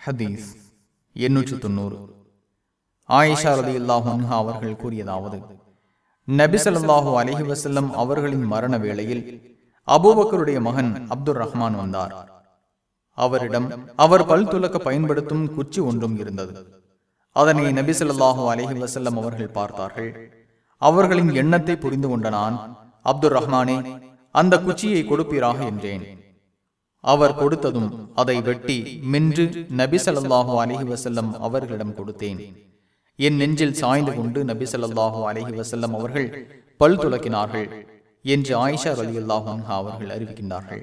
ஹதீஸ் எண்ணூற்று தொண்ணூறு. ஆயிஷா ரதி அல்லாஹா அவர்கள் கூறியதாவது நபிசல்லாஹூ அலஹி வசல்லம் அவர்களின் மரண வேளையில் அபூபக்கருடைய மகன் அப்துல் ரஹ்மான் வந்தார். அவரிடம் அவர் பல் துலக்க பயன்படுத்தும் குச்சி ஒன்றும் இருந்தது. அதனை நபிசல்லாஹூ அலஹி வசல்லம் அவர்கள் பார்த்தார்கள். அவர்களின் எண்ணத்தை புரிந்து கொண்ட நான் அப்துல் ரஹ்மானே அந்த குச்சியை கொடுப்பீராக என்றேன். அவர் கொடுத்ததும் அதை வெட்டி மென்று நபிசல்லாஹு அலஹி வசல்லம் அவர்களிடம் கொடுத்தேன். என் நெஞ்சில் சாய்ந்து கொண்டு நபிசல்லாஹு அலஹி வசல்லம் அவர்கள் பல் துளக்கினார்கள் என்று ஆயிஷா ரலியல்லாஹு அன்ஹா அவர்கள் அறிவிக்கின்றார்கள்.